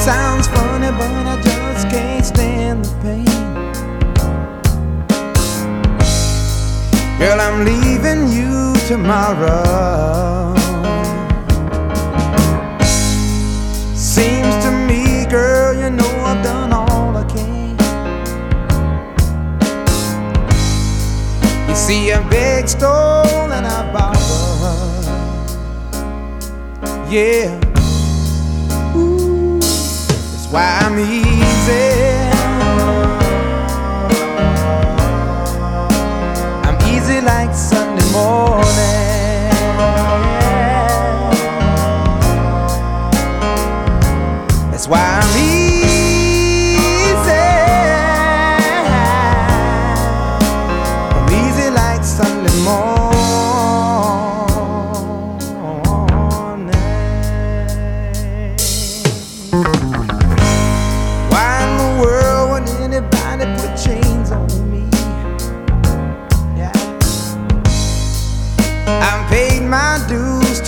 sounds funny, but I just can't stand the pain. Girl, I'm leaving you tomorrow. Seems to me, girl, you know I've done all I can. You see, a big stole and I borrowed. Yeah. Why I'm easy. I'm easy like Sunday morning.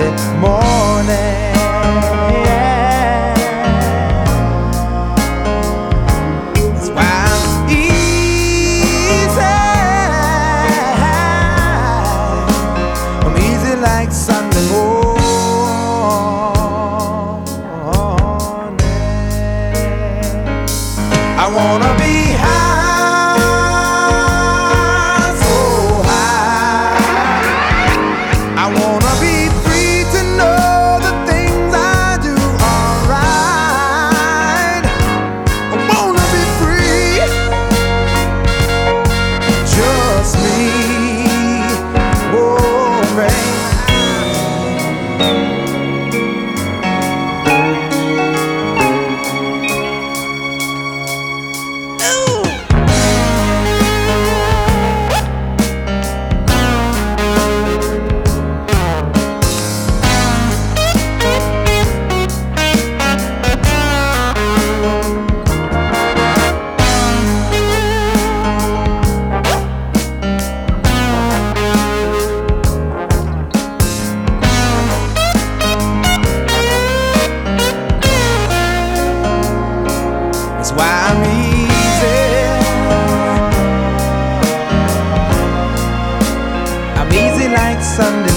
Sunday morning. I wanna Sunday.